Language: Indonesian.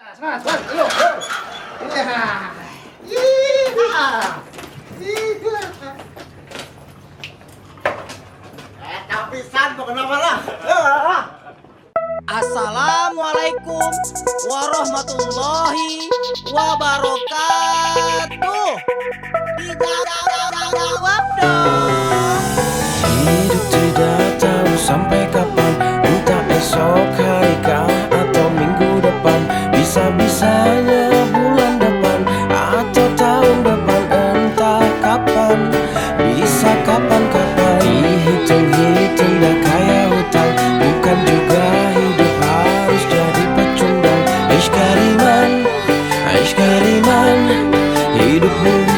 Eh. Assalamualaikum warahmatullahi wabarakatuh. Tidak ada bisa-bisanya bulan depan atau tahun depan entah kapan bisa kapan-kapan dihitung-hitung dah kaya hutang bukan juga hidup harus jadi pecundang. Aish kariman, Aish kariman hidupmu